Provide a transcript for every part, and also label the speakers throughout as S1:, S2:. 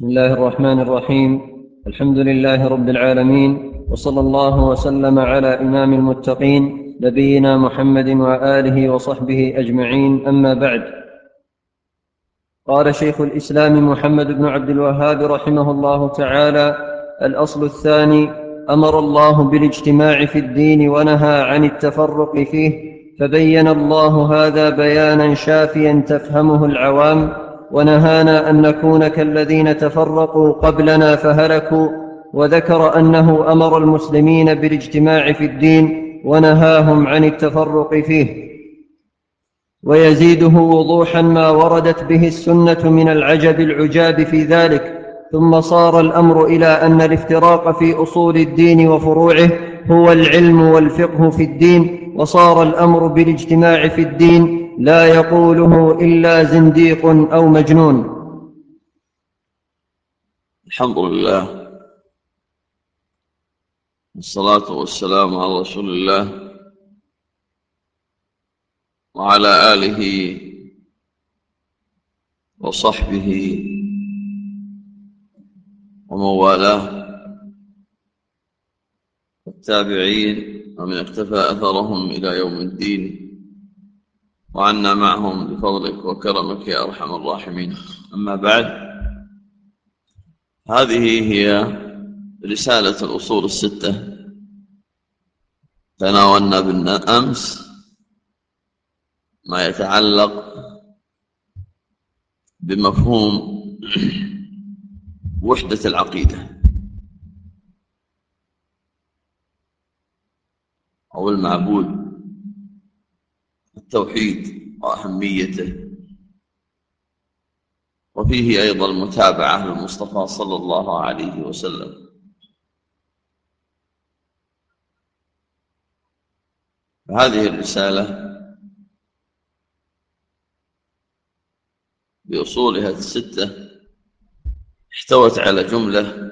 S1: بسم الله الرحمن الرحيم. الحمد لله رب العالمين وصلى الله وسلم على إمام المتقين نبينا محمد وآله وصحبه أجمعين أما بعد. قال شيخ الإسلام محمد بن عبد الوهاب رحمه الله تعالى الأصل الثاني أمر الله بالاجتماع في الدين ونهى عن التفرق فيه فبين الله هذا بيانا شافيا تفهمه العوام ونهانا أن نكون كالذين تفرقوا قبلنا فهلكوا وذكر أنه أمر المسلمين بالاجتماع في الدين ونهاهم عن التفرق فيه. ويزيده وضوحا ما وردت به السنة من العجب العجاب في ذلك ثم صار الأمر إلى أن الافتراق في أصول الدين وفروعه هو العلم والفقه في الدين وصار الأمر بالاجتماع في الدين لا يقوله إلا زنديق أو مجنون.
S2: الحمد لله. والصلاة والسلام على رسول الله وعلى آله وصحبه ومن والاه والتابعين ومن اقتفى أثرهم إلى يوم الدين وعنا معهم بفضلك وكرمك يا أرحم الراحمين. أما بعد هذه هي رسالة الأصول الستة. تناولنا بالأمس ما يتعلق بمفهوم وحدة العقيدة. أو المعبود التوحيد وأهميته وفيه أيضا المتابعة للمصطفى صلى الله عليه وسلم. هذه الرسالة بأصولها الستة احتوت على جملة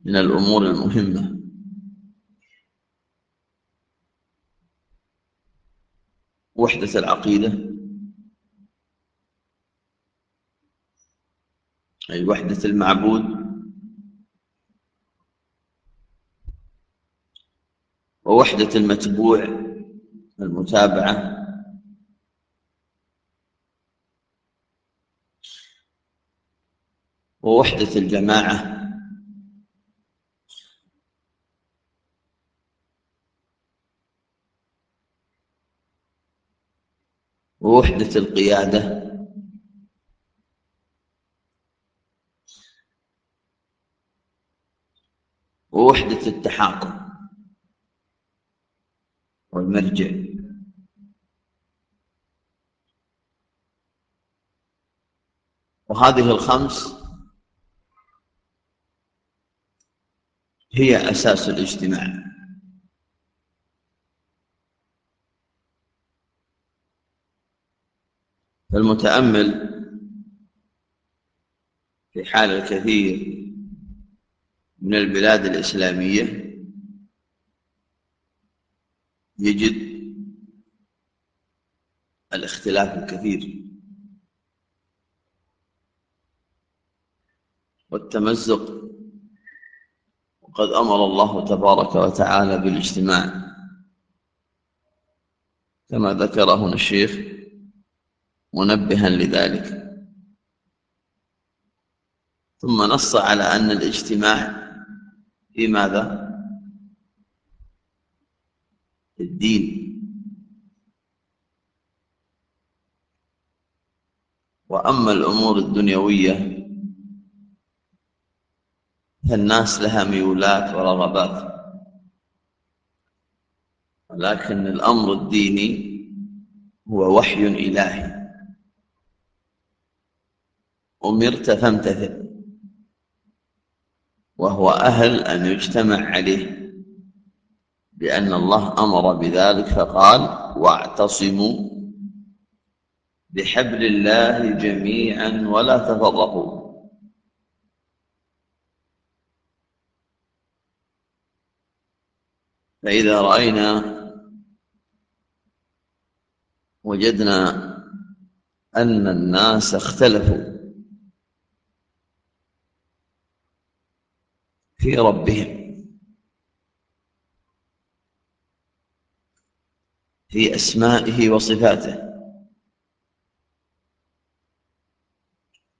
S2: من الأمور المهمة. وحدة العقيدة. أي وحدة المعبود. ووحدة المتبوع المتابعة. ووحدة الجماعة. ووحدة القيادة. ووحدة التحاكم والمرجع. وهذه الخمس هي أساس الاجتماع. فالمتأمل في حال الكثير من البلاد الإسلامية يجد الاختلاف الكثير والتمزق وقد أمر الله تبارك وتعالى بالاجتماع. كما ذكر هنا الشيخ منبها لذلك. ثم نص على أن الاجتماع في ماذا؟ في الدين. وأما الأمور الدنيوية فالناس لها ميولات ورغبات ولكن الأمر الديني هو وحي إلهي. أمرت فامتثل. وهو أهل أن يجتمع عليه. لأن الله أمر بذلك فقال واعتصموا بحبل الله جميعا ولا تفرقوا. فإذا رأينا وجدنا أن الناس اختلفوا في ربهم في أسمائه وصفاته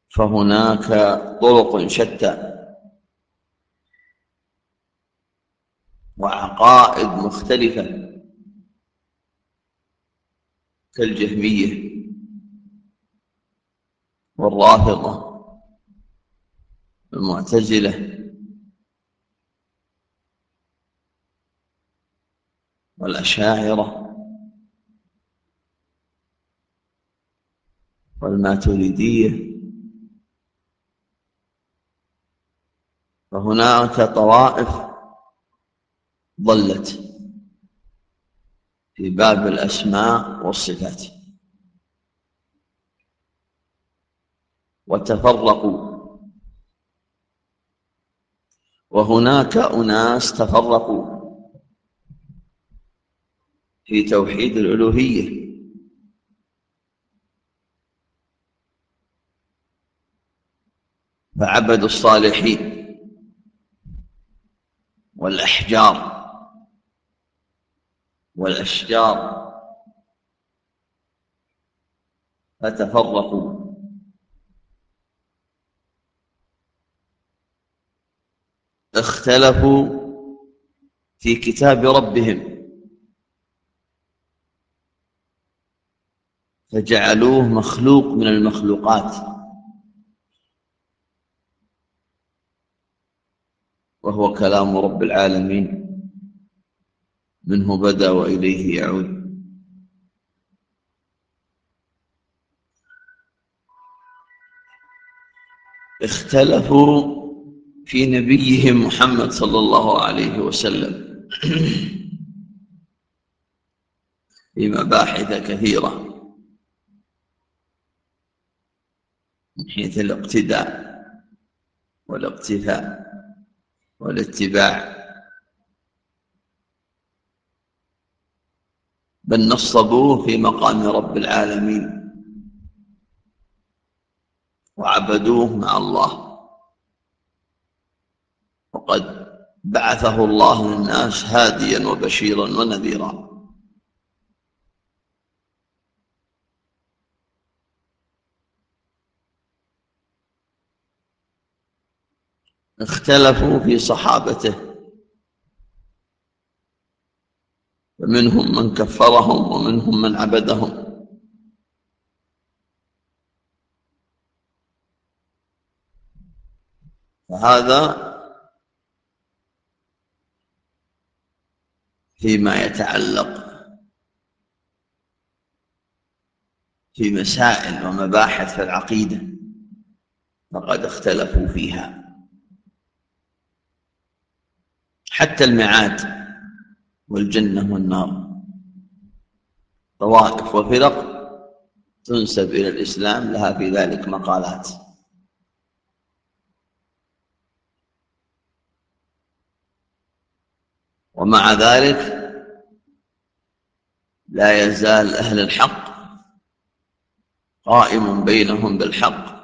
S2: فهناك طرق شتى وعقائد مختلفة كالجهمية والرافضة المعتزلة والأشاعرة والماتريدية فهناك طوائف ضلت في باب الأسماء والصفات. وتفرقوا. وهناك أناس تفرقوا في توحيد الألوهية. فعبدوا الصالحين والأحجار. والأشجار. فتفرقوا. اختلفوا في كتاب ربهم. فجعلوه مخلوق من المخلوقات. وهو كلام رب العالمين. منه بدا وإليه يعود. اختلفوا في نبيهم محمد صلى الله عليه وسلم. في مباحث كثيرة. من حيث الاقتداء والإقتفاء والاتباع. بل نصبوه في مقام رب العالمين. وعبدوه مع الله. وقد بعثه الله للناس هاديا وبشيرا ونذيرا. اختلفوا في صحابته. فمنهم من كفرهم ومنهم من عبدهم. فهذا فيما يتعلق في مسائل ومباحث في العقيدة فقد اختلفوا فيها. حتى المعاد والجنة والنار. طوائف وفرق تنسب إلى الإسلام لها في ذلك مقالات. ومع ذلك لا يزال أهل الحق قائم بينهم بالحق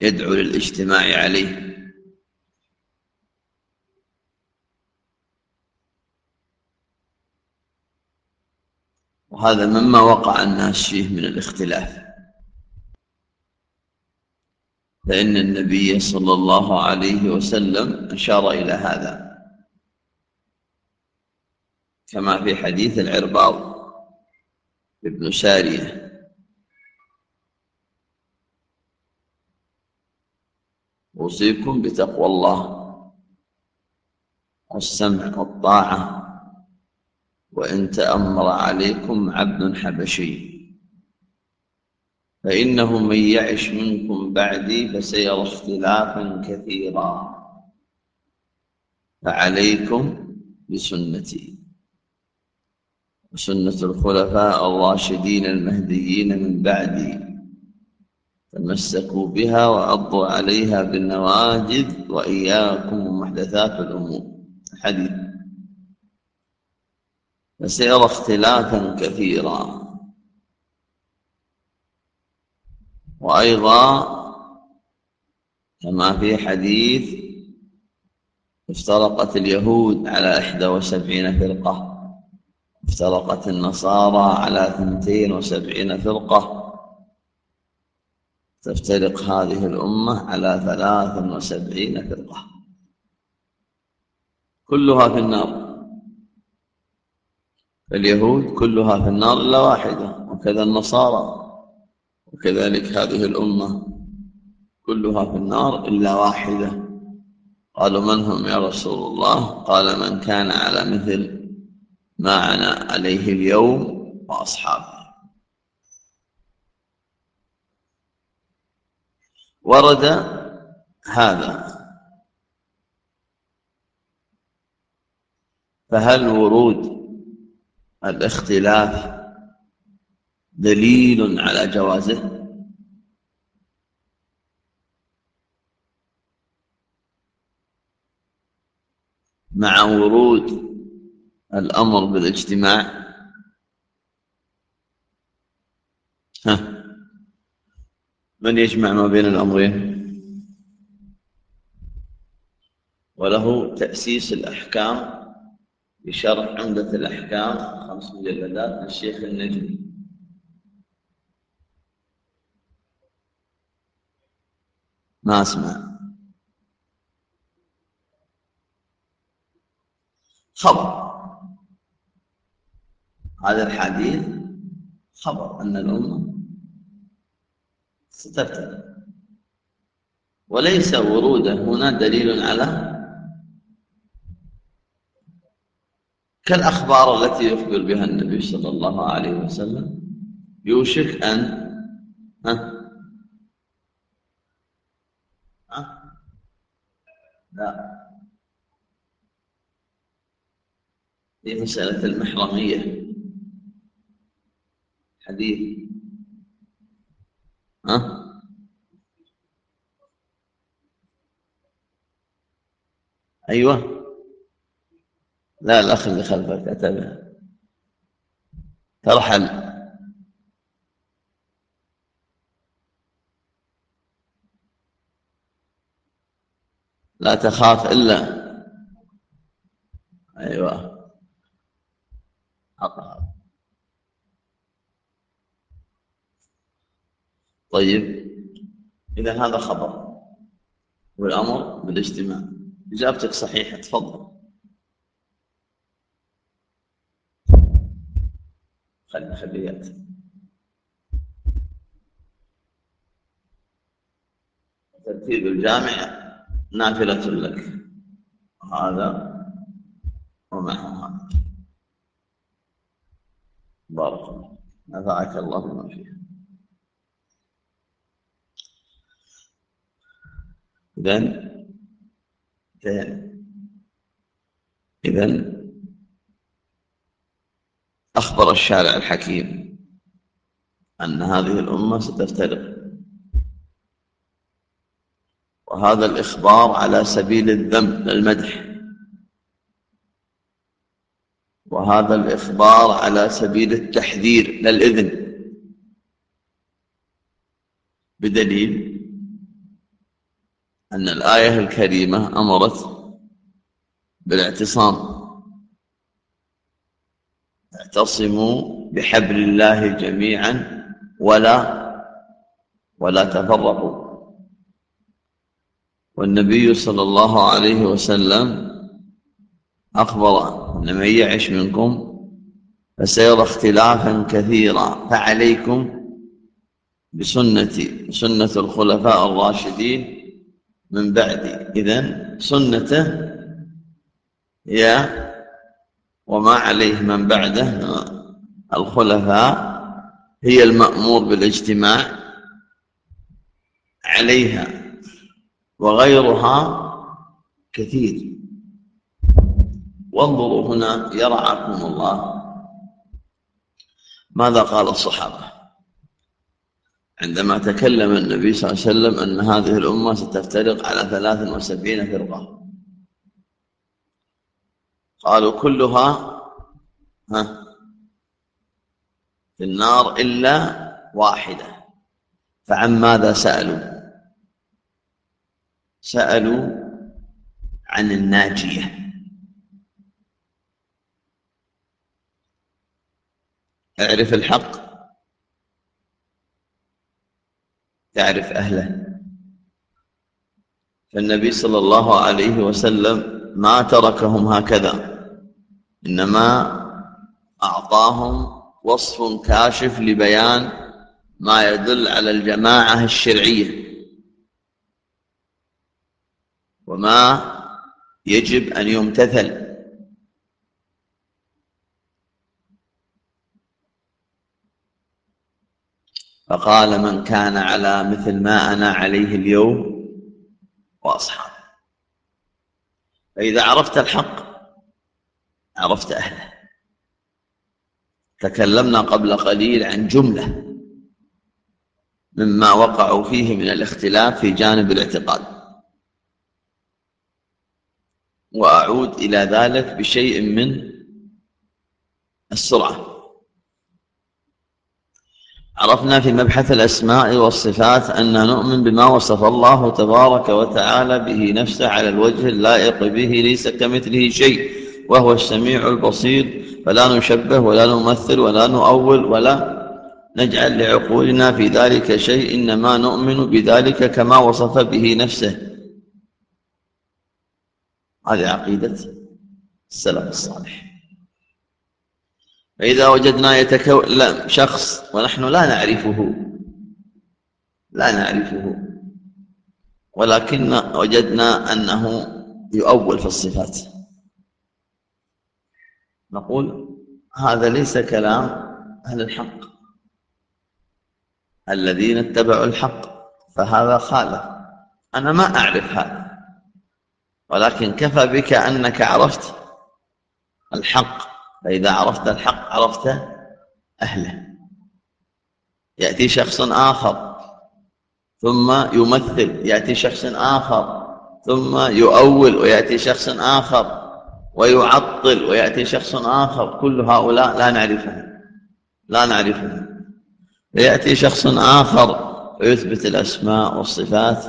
S2: يدعو للاجتماع عليه. وهذا مما وقع الناس فيه من الاختلاف. فإن النبي صلى الله عليه وسلم أشار إلى هذا. كما في حديث العرباض ابن سارية. أوصيكم بتقوى الله. والسمع والطاعة. وإن تأمر عليكم عبد حبشي. فإنه من يعش منكم بعدي فسيرى اختلافا كثيرا. فعليكم بسنتي. وسنة الخلفاء الراشدين المهديين من بعدي. تمسكوا بها وعضوا عليها بالنواجذ وإياكم ومحدثات الأمور. حديث. فسيرى اختلافا كثيرا. وأيضا كما في حديث افترقت اليهود على إحدى وسبعين فرقة افترقت النصارى على ثنتين وسبعين فرقة. تفترق هذه الأمة على ثلاث وسبعين فرقة. كلها في النار. اليهود كلها في النار إلا واحدة وكذا النصارى وكذلك هذه الأمة كلها في النار إلا واحدة. قالوا من هم يا رسول الله؟ قال من كان على مثل ما أنا عليه اليوم وأصحابه. ورد هذا. فهل ورود الاختلاف دليل على جوازه؟ مع ورود الأمر بالاجتماع؟ ها. من يجمع ما بين الأمرين؟ وله تأسيس الأحكام بشرح عمدة الأحكام خمس مجلدات للشيخ النجمي ما أسمع. خبر. هذا الحديث خبر أن الأمة سترتد وليس وروده هنا دليل على كالأخبار التي يخبر بها النبي صلى الله عليه وسلم يوشك أن ها؟ ها؟ لا. في مسألة المحرمية. حديث. ها؟ أيوه. لا الأخ اللي خلفك أتبع ترحل لا تخاف إلا. أيوه. أقرأ طيب. إذا هذا خبر. والأمر بالاجتماع. إجابتك صحيحة. تفضل. خلينا خليات ترتيب الجامع نافلة لك. هذا ومعه هذا. بارك الله نفعك الله بما فيه إذن إذن أخبر الشارع الحكيم أن هذه الأمة ستفترق. وهذا الإخبار على سبيل الذم للمدح وهذا الإخبار على سبيل التحذير للإذن بدليل أن الآية الكريمة أمرت بالاعتصام. اعتصموا بحبل الله جميعا ولا ولا تفرقوا. والنبي صلى الله عليه وسلم أخبر أن من يعش منكم فسيرى اختلافا كثيرا فعليكم بسنتي سنة الخلفاء الراشدين من بعدي. إذن سنته هي وما عليه من بعده. الخلفاء هي المأمور بالاجتماع عليها وغيرها كثير. وانظروا هنا يرعاكم الله. ماذا قال الصحابة؟ عندما تكلم النبي صلى الله عليه وسلم أن هذه الأمة ستفترق على ثلاث وسبعين فرقة. قالوا كلها ها في النار إلا واحدة. فعن ماذا سألوا؟ سألوا عن الناجية. اعرف الحق. تعرف أهله. فالنبي صلى الله عليه وسلم ما تركهم هكذا. إنما أعطاهم وصف كاشف لبيان ما يدل على الجماعة الشرعية. وما يجب أن يمتثل. فقال من كان على مثل ما أنا عليه اليوم وأصحابه. فإذا عرفت الحق عرفت أهله. تكلمنا قبل قليل عن جملة مما وقعوا فيه من الاختلاف في جانب الاعتقاد. وأعود إلى ذلك بشيء من السرعة. عرفنا في مبحث الأسماء والصفات أن نؤمن بما وصف الله تبارك وتعالى به نفسه على الوجه اللائق به ليس كمثله شيء. وهو السميع البصير. فلا نشبه ولا نمثل ولا نؤول ولا نجعل لعقولنا في ذلك شيء. إنما نؤمن بذلك كما وصف به نفسه. هذه عقيدة السلف الصالح. فإذا وجدنا يتكلم شخص ونحن لا نعرفه لا نعرفه ولكن وجدنا أنه يؤول في الصفات. نقول هذا ليس كلام أهل الحق الذين اتبعوا الحق فهذا خالف. أنا ما أعرف هذا ولكن كفى بك أنك عرفت الحق. فإذا عرفت الحق عرفت أهله. يأتي شخص آخر ثم يمثل يأتي شخص آخر ثم يؤول ويأتي شخص آخر ويعطل ويأتي شخص آخر كل هؤلاء لا نعرفهم لا نعرفهم. ويأتي شخص آخر ويثبت الأسماء والصفات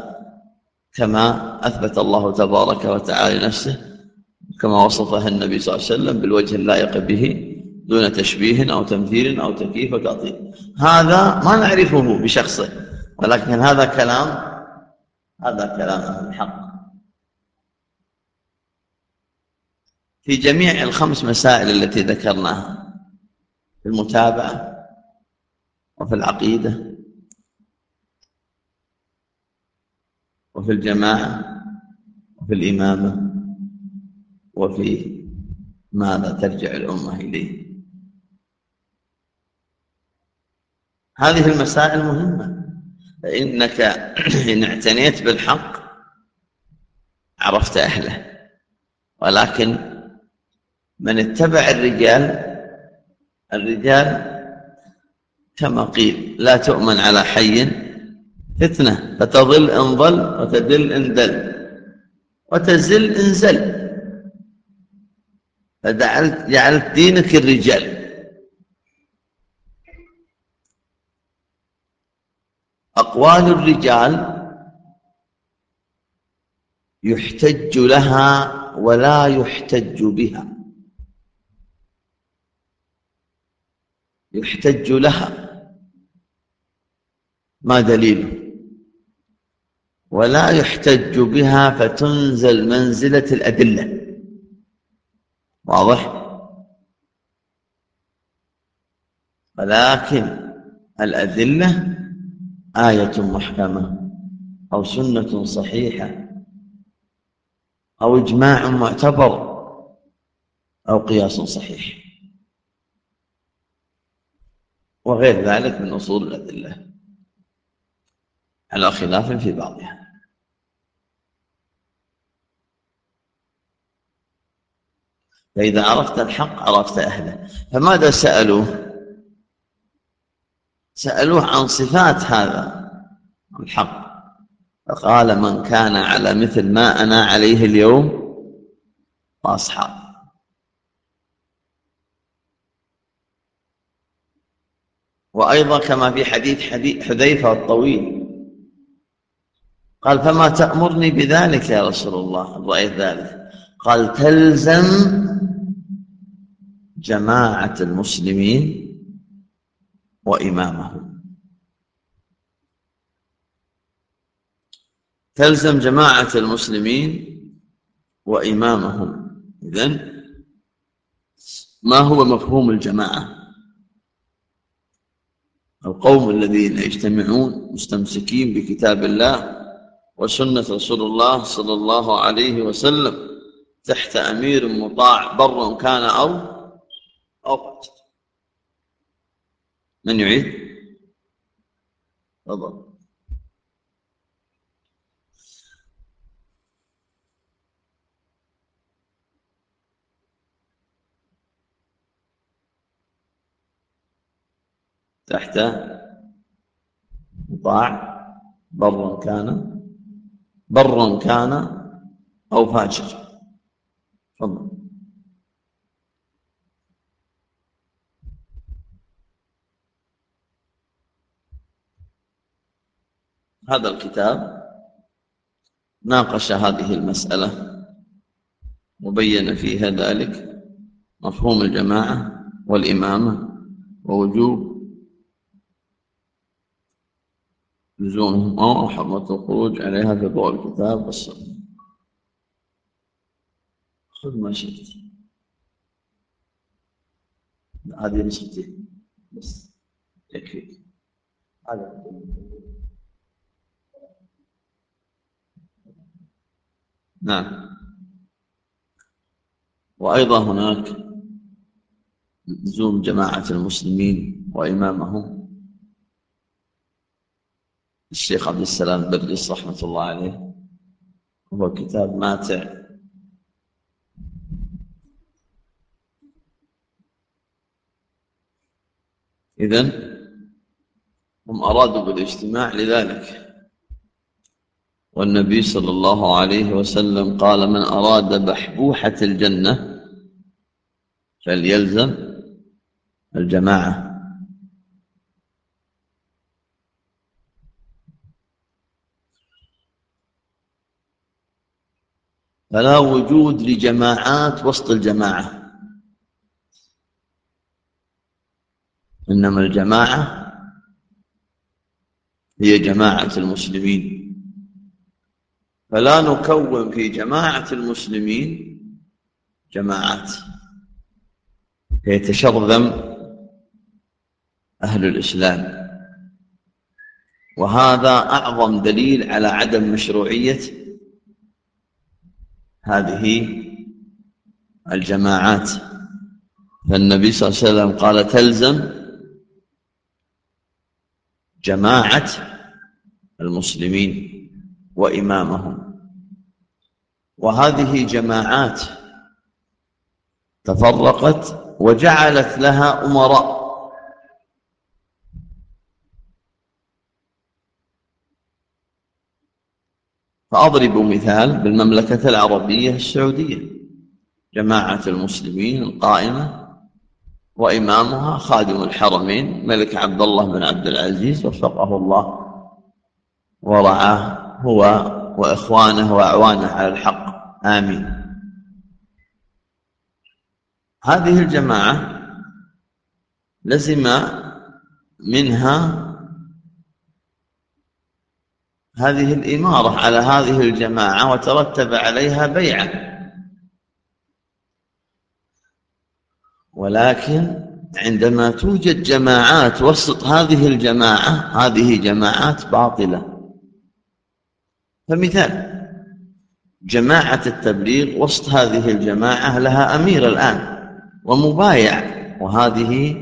S2: كما أثبت الله تبارك وتعالى نفسه كما وصفها النبي صلى الله عليه وسلم بالوجه اللائق به دون تشبيه أو تمثيل أو تكييف وتعطيل هذا ما نعرفه بشخصه ولكن هذا كلام هذا كلام الحق. في جميع الخمس مسائل التي ذكرناها في المتابعة وفي العقيدة وفي الجماعة وفي الإمامة وفي ماذا ترجع الأمة إليه. هذه المسائل مهمة فإنك إن اعتنيت بالحق عرفت أهله ولكن من اتبع الرجال الرجال كما قيل لا تؤمن على حي فتنة فتضل إن ضل وتدل إن دل وتزل إن زل. فجعلت جعلت دينك الرجال. أقوال الرجال يحتج لها ولا يحتج بها. يحتج لها. ما دليله ولا يحتج بها فتنزل منزلة الأدلة. واضح؟ ولكن الأدلة آية محكمة أو سنة صحيحة أو إجماع معتبر أو قياس صحيح. وغير ذلك من أصول الأدلة. على خلاف في بعضها. فإذا عرفت الحق عرفت أهله. فماذا سألوه؟ سألوه عن صفات هذا الحق. فقال من كان على مثل ما أنا عليه اليوم وأصحاب وأيضا كما في حديث حذيفة الطويل. قال فما تأمرني بذلك يا رسول الله؟ رأيت ذلك قال تلزم جماعة المسلمين وإمامهم. تلزم جماعة المسلمين وإمامهم. إذن ما هو مفهوم الجماعة؟ القوم الذين يجتمعون مستمسكين بكتاب الله وسنة رسول الله صلى الله عليه وسلم تحت أمير مطاع بر كان أو أو من يعيد؟ تفضل تحت مطاع برا كان برا كان أو فاجر. تفضل. هذا الكتاب ناقش هذه المسألة وبين فيها ذلك مفهوم الجماعة والإمامة ووجوب لزومهم أو حرمة الخروج عليها في ضوء الكتاب والسنة. خذ ما شئت. هذه نسختي بس. يكفي هذا. نعم. وأيضا هناك لزوم جماعة المسلمين وإمامهم. الشيخ عبد السلام برجس رحمة الله عليه. هو كتاب ماتع. إذن هم أرادوا بالاجتماع لذلك. والنبي صلى الله عليه وسلم قال من أراد بحبوحة الجنة فليلزم الجماعة. فلا وجود لجماعات وسط الجماعة. إنما الجماعة هي جماعة المسلمين. فلا نكون في جماعة المسلمين جماعات. يتشرذم أهل الإسلام. وهذا أعظم دليل على عدم مشروعية هذه الجماعات. فالنبي صلى الله عليه وسلم قال تلزم جماعة المسلمين وإمامهم. وهذه جماعات تفرقت وجعلت لها أمراء. فأضرب مثال بالمملكة العربية السعودية جماعة المسلمين القائمة وإمامها خادم الحرمين ملك عبد الله بن عبد العزيز وفقه الله ورعاه هو وإخوانه وأعوانه على الحق. آمين. هذه الجماعة لزم منها هذه الإمارة على هذه الجماعة وترتب عليها بيعة ولكن عندما توجد جماعات وسط هذه الجماعة هذه جماعات باطلة. فمثال جماعة التبليغ وسط هذه الجماعة لها أمير الآن ومبايع وهذه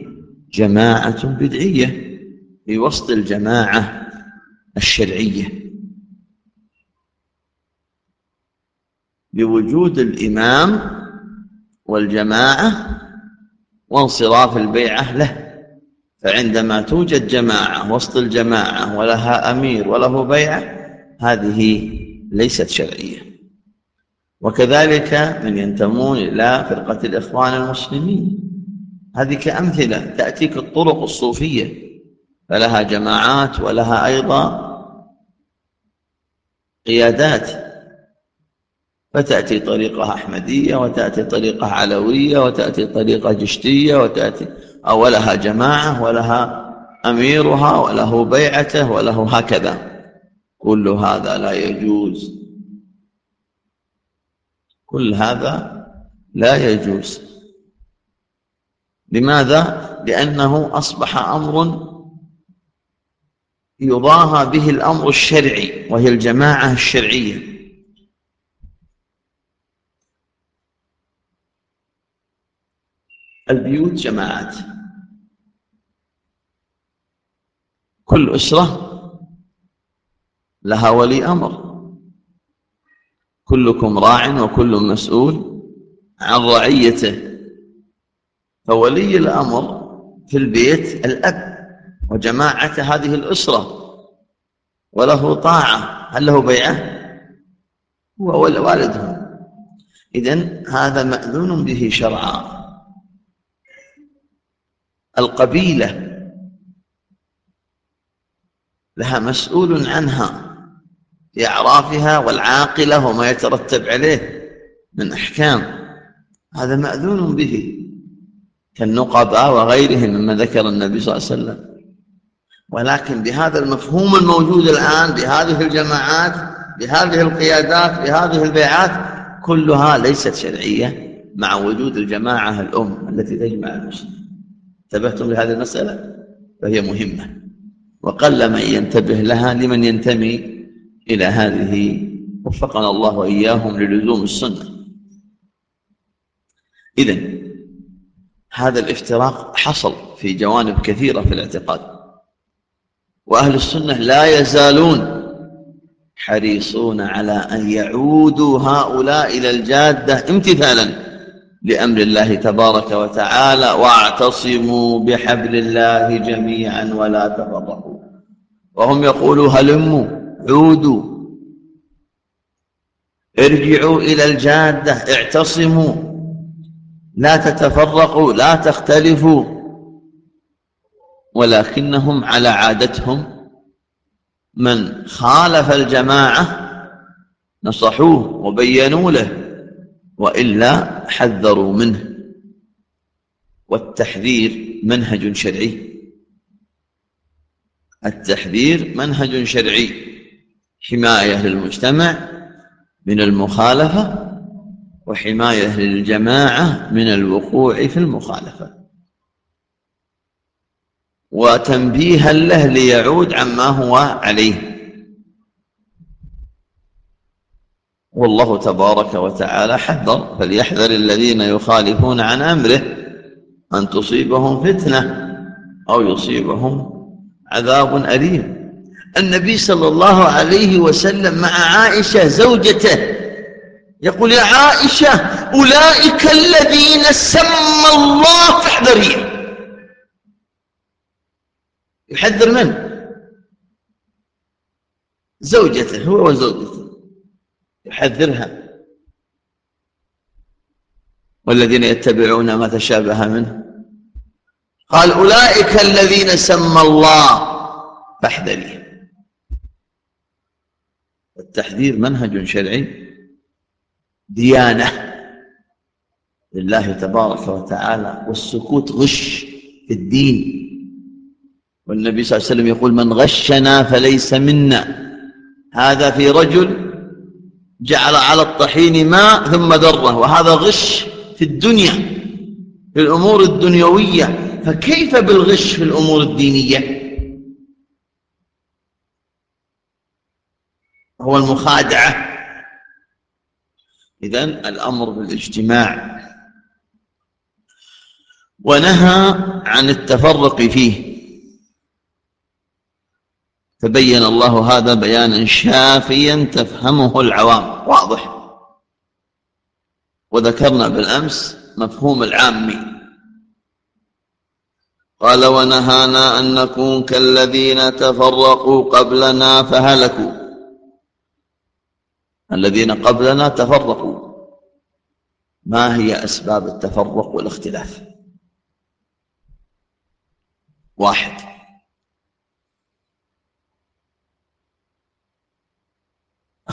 S2: جماعة بدعية في وسط الجماعة الشرعية. بوجود الإمام والجماعة وانصراف البيعة له. فعندما توجد جماعة وسط الجماعة ولها أمير وله بيعة هذه ليست شرعية. وكذلك من ينتمون إلى فرقة الإخوان المسلمين. هذه كأمثلة تأتيك الطرق الصوفية. فلها جماعات ولها أيضا قيادات. فتأتي طريقة أحمدية وتأتي طريقة علوية وتأتي طريقة جشتية وتأتي أو لها جماعة ولها أميرها وله بيعته وله هكذا. كل هذا لا يجوز. كل هذا لا يجوز. لماذا؟ لأنه أصبح أمر يضاهى به الأمر الشرعي وهي الجماعة الشرعية. البيوت جماعات. كل أسرة لها ولي أمر. كلكم راع وكل مسؤول عن رعيته. فولي الأمر في البيت الأب وجماعة هذه الأسرة. وله طاعة. هل له بيعة؟ هو والدهم إذن هذا مأذون به شرعا. القبيلة لها مسؤول عنها في أعرافها والعاقلة وما يترتب عليه من أحكام. هذا مأذون به كالنقباء وغيرهم مما ذكر النبي صلى الله عليه وسلم. ولكن بهذا المفهوم الموجود الآن بهذه الجماعات بهذه القيادات بهذه البيعات كلها ليست شرعية مع وجود الجماعة الأم التي تجمع المسلمين. انتبهتم لهذه المسألة؟ فهي مهمة. وقل من ينتبه لها لمن ينتمي إلى هذه. وفقنا الله وإياهم للزوم السنة. إذن هذا الافتراق حصل في جوانب كثيرة في الاعتقاد. وأهل السنة لا يزالون حريصون على أن يعودوا هؤلاء إلى الجادة امتثالا. لأمر الله تبارك وتعالى واعتصموا بحبل الله جميعا ولا تفرقوا. وهم يقولوا هلموا عودوا. ارجعوا إلى الجادة اعتصموا. لا تتفرقوا لا تختلفوا. ولكنهم على عادتهم. من خالف الجماعة نصحوه وبينوا له. وإلا حذروا منه. والتحذير منهج شرعي. التحذير منهج شرعي. حماية للمجتمع من المخالفة وحماية للجماعة من الوقوع في المخالفة. وتنبيها له ليعود عما هو عليه. والله تبارك وتعالى حذر فليحذر الذين يخالفون عن أمره أن تصيبهم فتنة أو يصيبهم عذاب أليم. النبي صلى الله عليه وسلم مع عائشة زوجته يقول يا عائشة أولئك الذين سمى الله فاحذريه يحذر من؟ زوجته هو وزوجته. يحذرها والذين يتبعون ما تشابه منه. قال أولئك الذين سمى الله فاحذريه التحذير منهج شرعي. ديانة لله تبارك وتعالى. والسكوت غش في الدين. والنبي صلى الله عليه وسلم يقول من غشنا فليس منا. هذا في رجل جعل على الطحين ماء ثم ذره وهذا غش في الدنيا في الأمور الدنيوية. فكيف بالغش في الأمور الدينية؟ هو المخادعة. إذن الأمر بالاجتماع ونهى عن التفرق فيه. فبين الله هذا بيانا شافيا تفهمه العوام. واضح. وذكرنا بالأمس مفهوم العامي قال ونهانا أن نكون كالذين تفرقوا قبلنا فهلكوا. الذين قبلنا تفرقوا. ما هي أسباب التفرق والاختلاف؟ واحد.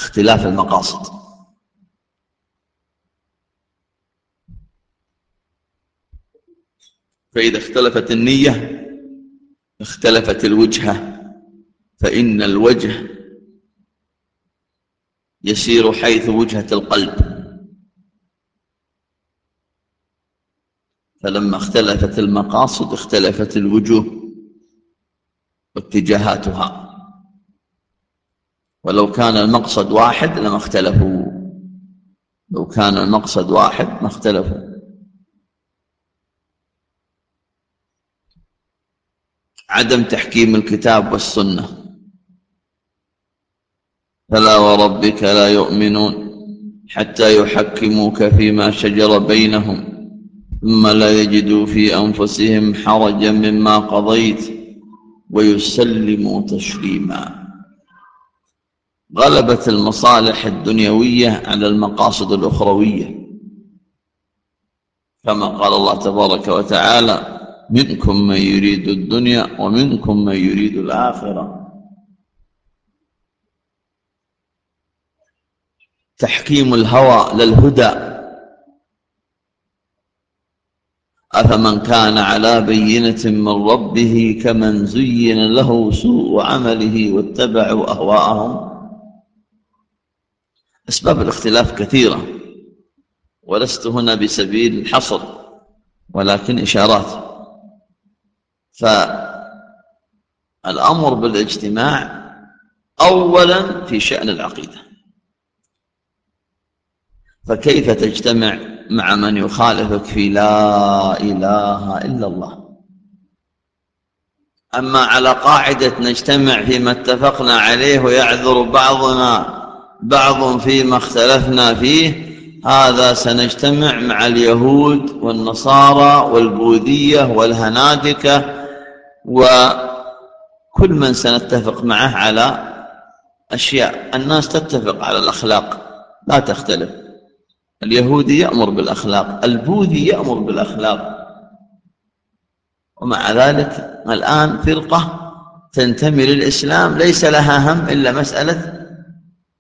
S2: اختلاف المقاصد. فإذا اختلفت النية اختلفت الوجهة فإن الوجه يسير حيث وجهة القلب. فلما اختلفت المقاصد اختلفت الوجوه واتجاهاتها. ولو كان المقصد واحد لما اختلفوا. لو كان المقصد واحد ما اختلفوا. عدم تحكيم الكتاب والسنة. فلا وربك لا يؤمنون حتى يحكموك فيما شجر بينهم ثم لا يجدوا في أنفسهم حرجا مما قضيت ويسلموا تسليما. غلبت المصالح الدنيوية على المقاصد الأخروية. كما قال الله تبارك وتعالى منكم من يريد الدنيا ومنكم من يريد الآخرة. تحكيم الهوى للهدى. أفمن كان على بينة من ربه كمن زين له سوء عمله واتبعوا أهواءهم. أسباب الاختلاف كثيرة. ولست هنا بسبيل الحصر ولكن إشارات. فالأمر بالاجتماع أولا في شأن العقيدة. فكيف تجتمع مع من يخالفك في لا إله إلا الله؟ أما على قاعدة نجتمع فيما اتفقنا عليه ويعذر بعضنا بعض فيما اختلفنا فيه هذا سنجتمع مع اليهود والنصارى والبوذية والهنادكة وكل من سنتفق معه على أشياء. الناس تتفق على الأخلاق لا تختلف. اليهودي يأمر بالأخلاق البوذي يأمر بالأخلاق. ومع ذلك الآن فرقة تنتمي للإسلام ليس لها هم إلا مسألة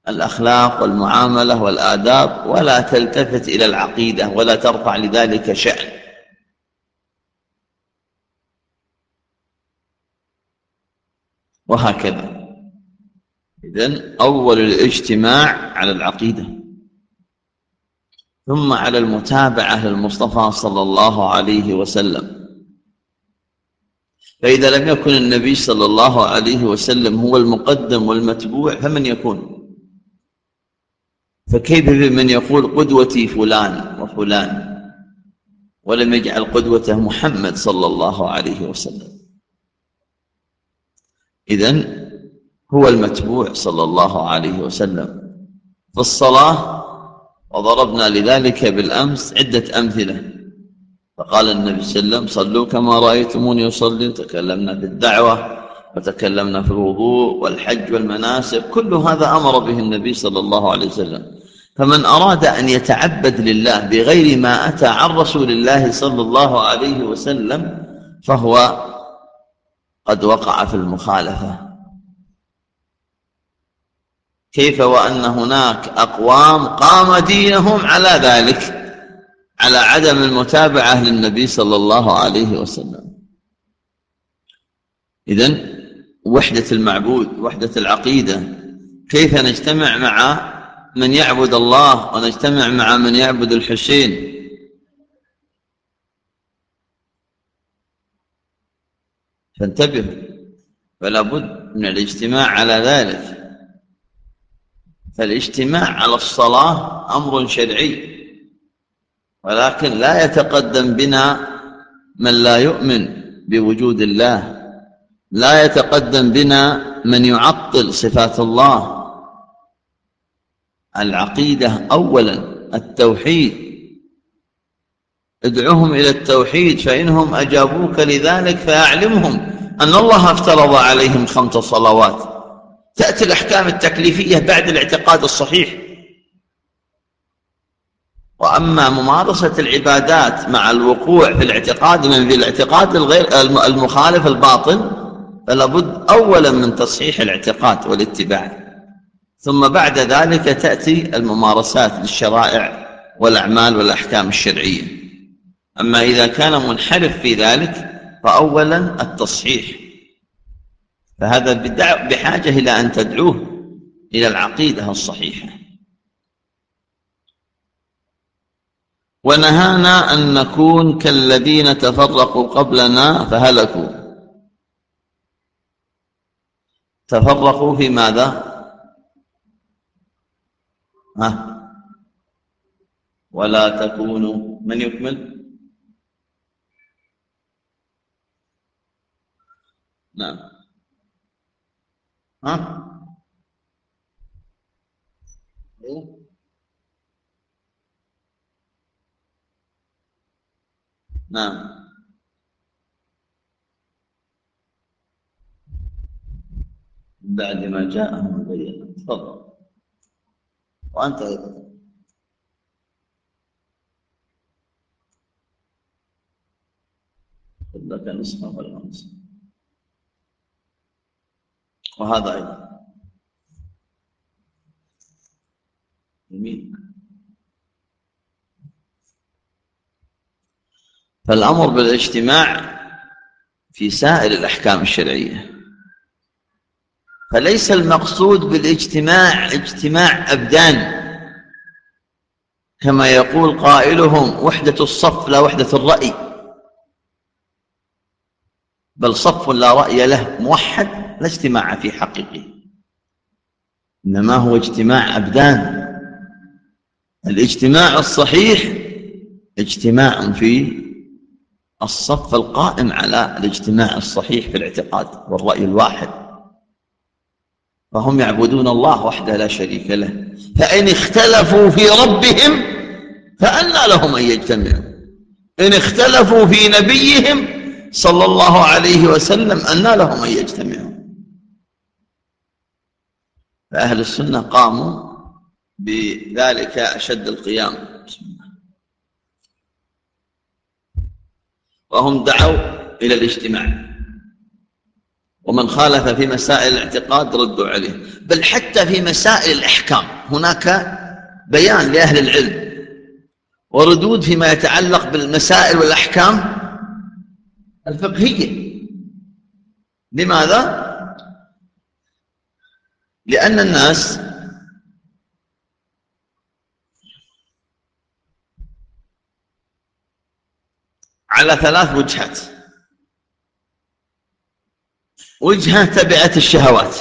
S2: الأخلاق والمعاملة والآداب ولا تلتفت إلى العقيدة ولا ترفع لذلك شأن. وهكذا. إذن أول الاجتماع على العقيدة. ثم على المتابعة للمصطفى صلى الله عليه وسلم. فإذا لم يكن النبي صلى الله عليه وسلم هو المقدم والمتبوع فمن يكون؟ فكيف بمن يقول قدوتي فلان وفلان ولم يجعل قدوته محمد صلى الله عليه وسلم؟ إذن هو المتبوع صلى الله عليه وسلم. في الصلاة وضربنا لذلك بالأمس عدة أمثلة. فقال النبي صلى الله عليه وسلم صلوا كما رأيتموني يصلي. تكلمنا في الدعوة. وتكلمنا في الوضوء والحج والمناسك كل هذا أمر به النبي صلى الله عليه وسلم. فمن أراد أن يتعبد لله بغير ما أتى عن رسول الله صلى الله عليه وسلم فهو قد وقع في المخالفة. كيف وأن هناك أقوام قام دينهم على ذلك؟ على عدم المتابعة للنبي صلى الله عليه وسلم. إذن وحدة المعبود وحدة العقيدة. كيف نجتمع مع من يعبد الله ونجتمع مع من يعبد الحسين؟ فانتبهوا فلا بد من الاجتماع على ذلك. فالاجتماع على الصلاة أمر شرعي ولكن لا يتقدم بنا من لا يؤمن بوجود الله. لا يتقدم بنا من يعطل صفات الله. العقيدة أولا التوحيد. ادعوهم إلى التوحيد فإنهم أجابوك لذلك فأعلمهم أن الله افترض عليهم خمس صلوات. تأتي الأحكام التكليفية بعد الاعتقاد الصحيح. وأما ممارسة العبادات مع الوقوع في الاعتقاد من في الاعتقاد الغير المخالف الباطل فلا بد أولا من تصحيح الاعتقاد والاتباع ثم بعد ذلك تأتي الممارسات للشرائع والأعمال والأحكام الشرعية. أما إذا كان منحرف في ذلك فأولا التصحيح فهذا بحاجة إلى أن تدعوه إلى العقيدة الصحيحة. ونهانا أن نكون كالذين تفرقوا قبلنا فهلكوا. تفرقوا في ماذا؟ ها؟ ولا تكونوا من يكمل؟ نعم. ها؟ نعم. بعد ما جاءهم البينة تفضل. وأنت أيضا. لك نصفا ولا نصف وهذا أيضا. جميل. فالأمر بالاجتماع في سائر الأحكام الشرعية. فليس المقصود بالاجتماع اجتماع أبدان كما يقول قائلهم وحدة الصف لا وحدة الرأي بل صف لا رأي له موحد لا اجتماع في حقيقه إنما هو اجتماع أبدان. الاجتماع الصحيح اجتماع في الصف القائم على الاجتماع الصحيح في الاعتقاد والرأي الواحد. فهم يعبدون الله وحده لا شريك له. فإن اختلفوا في ربهم فأنى لهم أن يجتمعوا. إن اختلفوا في نبيهم صلى الله عليه وسلم أنى لهم أن يجتمعوا. فأهل السنة قاموا بذلك أشد القيام. وهم دعوا إلى الاجتماع. ومن خالف في مسائل الاعتقاد ردوا عليه. بل حتى في مسائل الأحكام هناك بيان لأهل العلم وردود فيما يتعلق بالمسائل والأحكام الفقهية. لماذا؟ لأن الناس على ثلاث وجهات. وجهة تبعت الشهوات.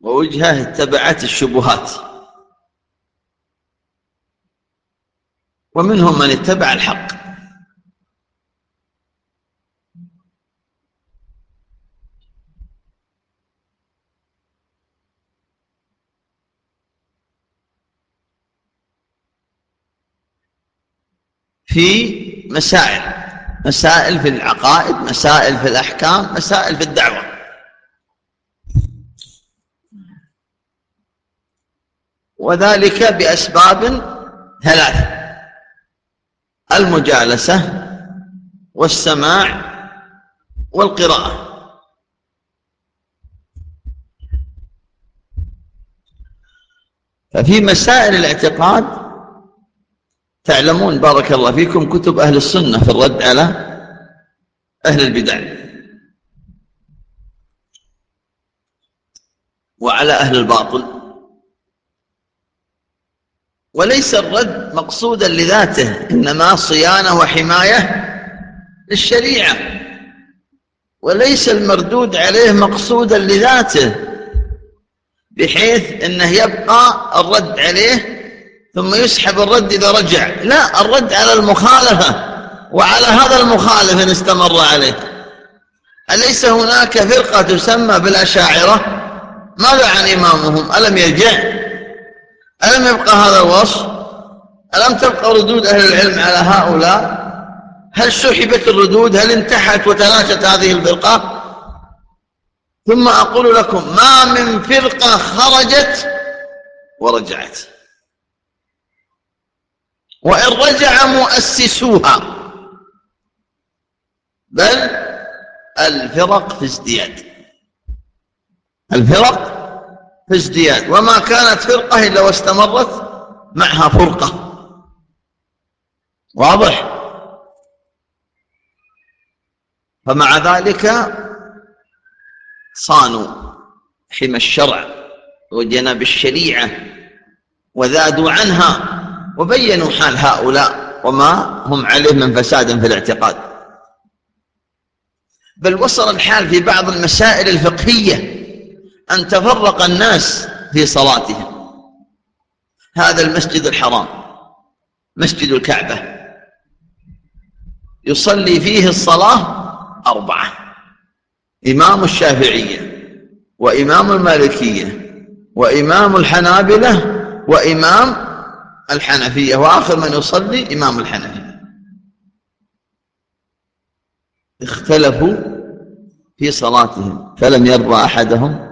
S2: ووجهة اتبعت الشبهات. ومنهم من اتبع الحق. في مسائل. مسائل في العقائد مسائل في الأحكام مسائل في الدعوة. وذلك بأسباب ثلاث المجالسة والسماع والقراءة. ففي مسائل الاعتقاد تعلمون بارك الله فيكم كتب أهل السنة في الرد على أهل البدع. وعلى أهل الباطل. وليس الرد مقصودا لذاته إنما صيانة وحماية للشريعة. وليس المردود عليه مقصودا لذاته بحيث أنه يبقى الرد عليه ثم يسحب الرد إذا رجع. لا الرد على المخالفة وعلى هذا المخالف إن استمر عليه. أليس هناك فرقة تسمى بالأشاعرة؟ ماذا عن إمامهم؟ ألم يرجع ألم يبقى هذا الوصف؟ ألم تبقى ردود أهل العلم على هؤلاء؟ هل سحبت الردود؟ هل انتحت وتلاشت هذه الفرقة؟ ثم أقول لكم ما من فرقة خرجت ورجعت. وإن رجع مؤسسوها. بل الفرق في ازدياد. الفرق في ازدياد. وما كانت فرقة إلا واستمرت معها فرقة. واضح؟ فمع ذلك صانوا حمى الشرع وجنب الشريعة وذادوا عنها. وبينوا حال هؤلاء وما هم عليه من فساد في الاعتقاد. بل وصل الحال في بعض المسائل الفقهية أن تفرق الناس في صلاتهم. هذا المسجد الحرام مسجد الكعبة. يصلي فيه الصلاة أربعة إمام الشافعية وإمام المالكية وإمام الحنابلة وإمام الحنفية وآخر من يصلي إمام الحنفية. اختلفوا في صلاتهم فلم يرضى أحدهم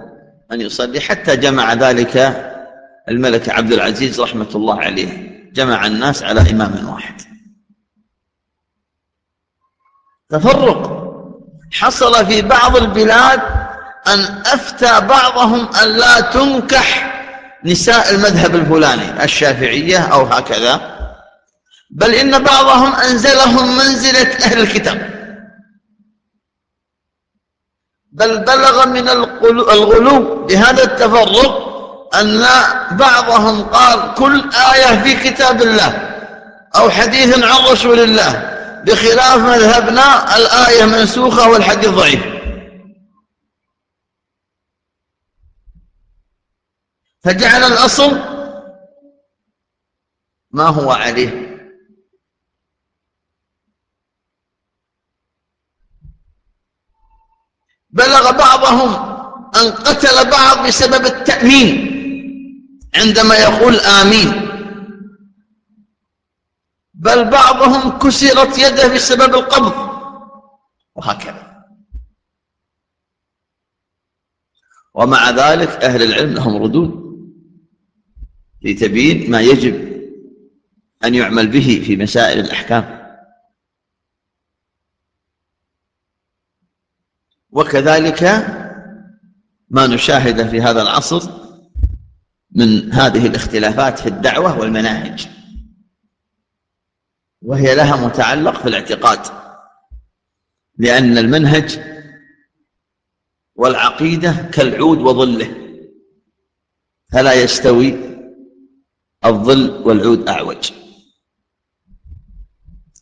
S2: أن يصلي حتى جمع ذلك الملك عبد العزيز رحمة الله عليه جمع الناس على إمام واحد. تفرق. حصل في بعض البلاد أن أفتى بعضهم أن لا تنكح نساء المذهب الفلاني الشافعية أو هكذا. بل إن بعضهم أنزلهم منزلة أهل الكتاب. بل بلغ من الغلو بهذا التفرق أن بعضهم قال كل آية في كتاب الله أو حديث عن رسول الله بخلاف مذهبنا الآية منسوخة والحديث ضعيف. فجعل الأصل ما هو عليه. بلغ بعضهم أن قتل بعض بسبب التأمين عندما يقول آمين. بل بعضهم كسرت يده بسبب القبض وهكذا. ومع ذلك أهل العلم لهم ردود. في تبيين ما يجب أن يعمل به في مسائل الأحكام. وكذلك ما نشاهده في هذا العصر من هذه الاختلافات في الدعوة والمناهج. وهي لها متعلق في الاعتقاد لأن المنهج والعقيدة كالعود وظله فلا يستوي الظل والعود أعوج.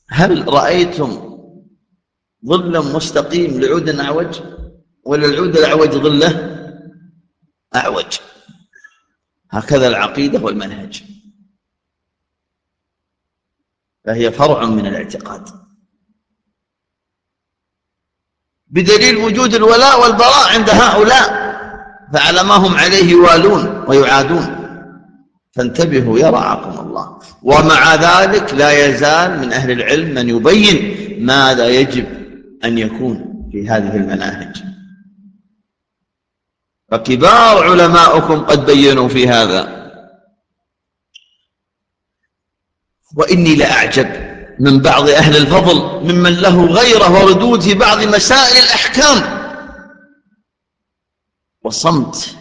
S2: هل رأيتم ظلا مستقيم لعود أعوج؟ ولا العود الأعوج ظله أعوج؟ هكذا العقيدة والمنهج. فهي فرع من الاعتقاد. بدليل وجود الولاء والبراء عند هؤلاء فعلى ما هم عليه يوالون ويعادون. فانتبهوا يرعاكم الله. ومع ذلك لا يزال من أهل العلم من يبين ماذا يجب أن يكون في هذه المناهج. فكبار علماؤكم قد بينوا في هذا. وإني لأعجب من بعض أهل الفضل ممن له غيره وردود في بعض مسائل الأحكام. وصمت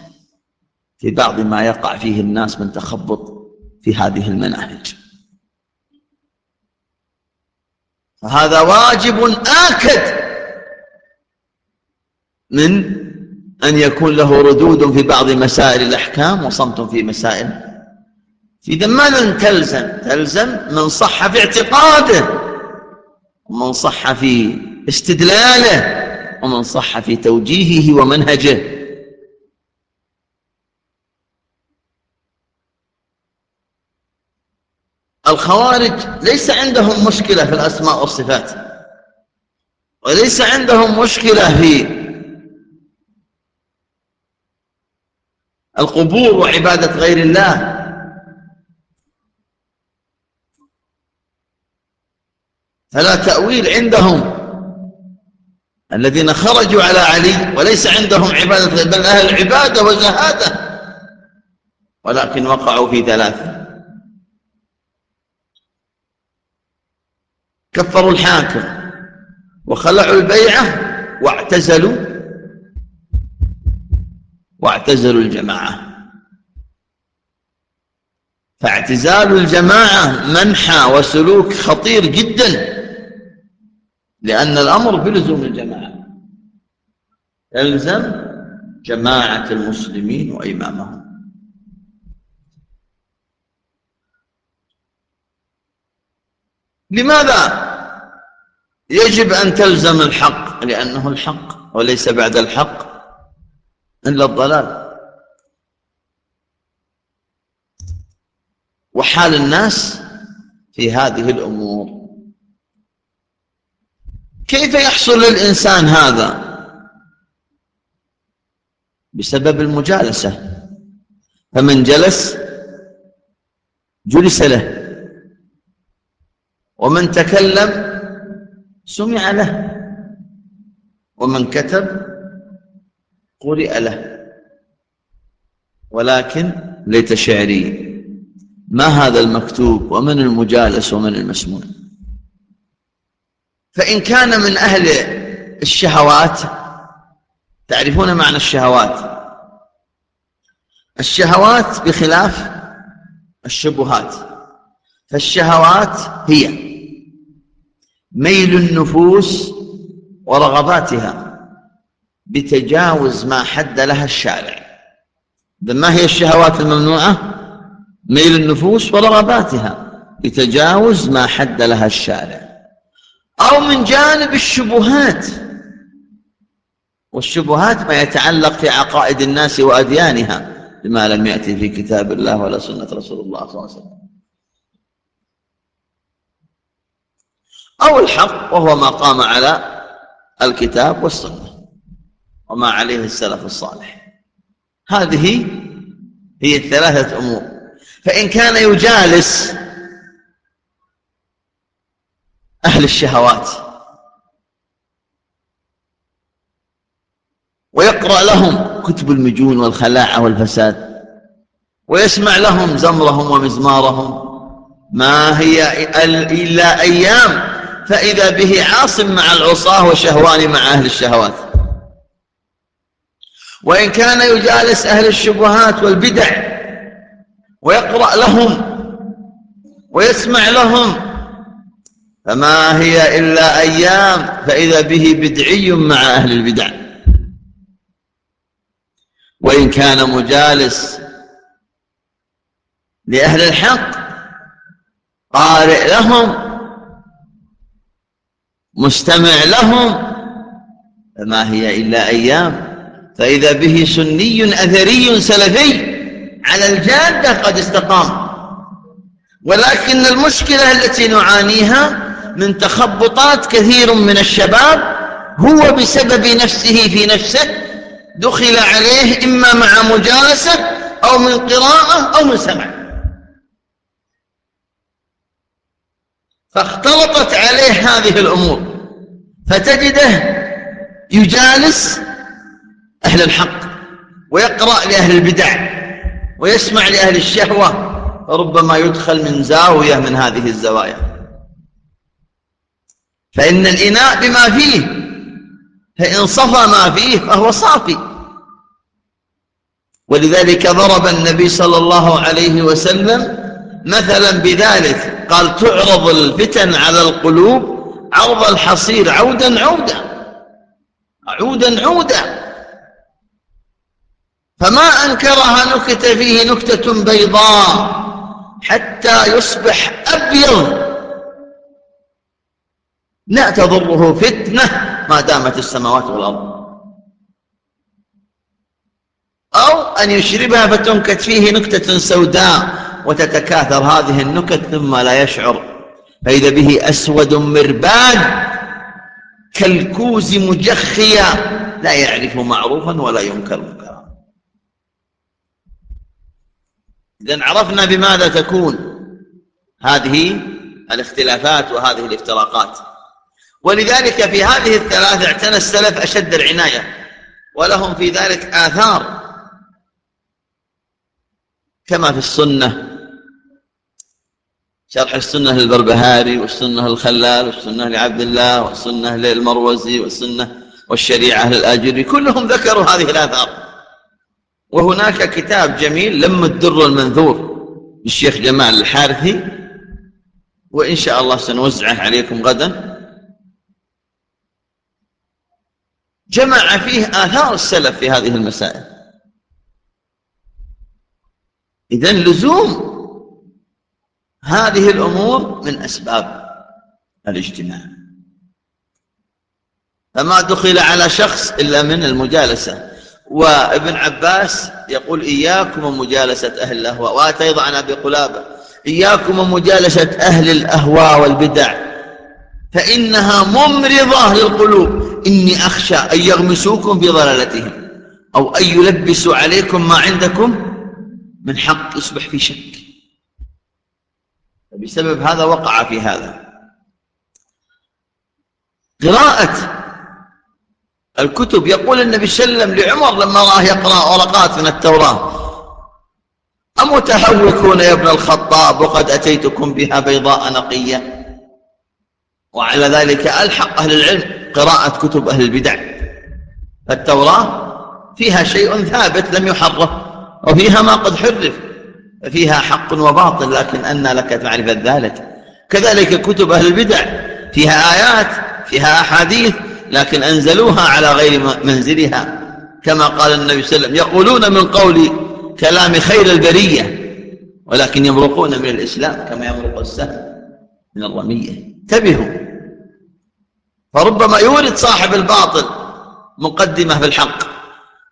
S2: في بعض ما يقع فيه الناس من تخبط في هذه المناهج. فهذا واجب آكد من أن يكون له ردود في بعض مسائل الأحكام وصمت في مسائل إذا من تلزم تلزم من صح في اعتقاده ومن صح في استدلاله ومن صح في توجيهه ومنهجه. الخوارج ليس عندهم مشكلة في الأسماء والصفات. وليس عندهم مشكلة في القبور وعبادة غير الله. فلا تأويل عندهم. الذين خرجوا على علي وليس عندهم عبادة بل أهل عبادة وزهادة ولكن وقعوا في ثلاثة. كفروا الحاكم وخلعوا البيعة واعتزلوا واعتزلوا الجماعة. فاعتزال الجماعة منحى وسلوك خطير جدا لأن الأمر بلزوم الجماعة. يلزم جماعة المسلمين وإمامهم. لماذا يجب أن تلزم الحق؟ لأنه الحق وليس بعد الحق إلا الضلال. وحال الناس في هذه الأمور. كيف يحصل للإنسان هذا؟ بسبب المجالسة. فمن جلس جلس له. ومن تكلم سمع له. ومن كتب قرئ له. ولكن ليت شعري. ما هذا المكتوب؟ ومن المجالس ومن المسموع. فإن كان من أهل الشهوات تعرفون معنى الشهوات؟ الشهوات بخلاف الشبهات. فالشهوات هي ميل النفوس ورغباتها بتجاوز ما حد لها الشارع. ما هي الشهوات الممنوعة؟ ميل النفوس ورغباتها بتجاوز ما حد لها الشارع. أو من جانب الشبهات والشبهات ما يتعلق في عقائد الناس وأديانها بما لم يأتي في كتاب الله ولا سنة رسول الله صلى الله عليه وسلم. أو الحق وهو ما قام على الكتاب والسنة وما عليه السلف الصالح. هذه هي الثلاثة أمور. فإن كان يجالس أهل الشهوات ويقرأ لهم كتب المجون والخلاعة والفساد ويسمع لهم زمرهم ومزمارهم ما هي إلا أيام فإذا به عاصم مع العصاة وشهوان مع أهل الشهوات. وإن كان يجالس أهل الشبهات والبدع ويقرأ لهم ويسمع لهم فما هي إلا أيام فإذا به بدعي مع أهل البدع. وإن كان مجالس لأهل الحق قارئ لهم مستمع لهم فما هي إلا أيام. فإذا به سني أثري سلفي على الجادة قد استقام. ولكن المشكلة التي نعانيها من تخبطات كثير من الشباب هو بسبب نفسه في نفسه دخل عليه إما مع مجالسة أو من قراءة أو من سمع. فاختلطت عليه هذه الأمور فتجده يجالس أهل الحق ويقرأ لأهل البدع ويسمع لأهل الشهوة ربما يدخل من زاوية من هذه الزوايا. فإن الإناء بما فيه فإن صفى ما فيه فهو صافي. ولذلك ضرب النبي صلى الله عليه وسلم مثلا بذلك قال تعرض الفتن على القلوب عرض الحصير عودا عودا عودا عودا. فما أنكرها نكت فيه نكتة بيضاء حتى يصبح أبيض. لا تضره فتنة ما دامت السماوات والأرض. أو أن يشربها فتنكت فيه نكتة سوداء. وتتكاثر هذه النكت ثم لا يشعر. فإذا به أسود مرباد كالكوز مجخيا لا يعرف معروفا ولا ينكر منكرا. إذا عرفنا بماذا تكون هذه الاختلافات وهذه الافتراقات. ولذلك في هذه الثلاث اعتنى السلف أشد العناية ولهم في ذلك آثار. كما في السنة شرح السنة للبربهاري والسنة للخلال والسنة لعبد الله والسنة للمروزي والسنة والشريعة للآجري كلهم ذكروا هذه الآثار. وهناك كتاب جميل لم الدر المنثور الشيخ جمال الحارثي وإن شاء الله سنوزعه عليكم غدا. جمع فيه آثار السلف في هذه المسائل. إذا لزوم هذه الأمور من أسباب الاجتماع. فما دخل على شخص إلا من المجالسة. وابن عباس يقول إياكم ومجالسة أهل الأهواء. وأتى أيضا عن أبي قلابة. إياكم ومجالسة أهل الأهواء والبدع. فإنها ممرضة للقلوب. إني أخشى أن يغمسوكم في ضلالتهم. أو أن يلبسوا عليكم ما عندكم من حق. يصبح في شك. بسبب هذا وقع في هذا. قراءة الكتب يقول النبي صلى الله عليه وسلم لعمر لما راه يقرأ ورقات من التوراة أمتهوكون يا ابن الخطاب وقد أتيتكم بها بيضاء نقية؟ وعلى ذلك ألحق أهل العلم قراءة كتب أهل البدع. التوراة فيها شيء ثابت لم يحرف وفيها ما قد حرف. فيها حق وباطل لكن أن لك معرفة ذلك. كذلك كتب أهل البدع فيها آيات فيها أحاديث لكن أنزلوها على غير منزلها. كما قال النبي صلى الله عليه وسلم يقولون من قول كلام خير البرية ولكن يمرقون من الإسلام كما يمرق السهم من الرمية. انتبهوا. فربما يورد صاحب الباطل مقدمة بالحق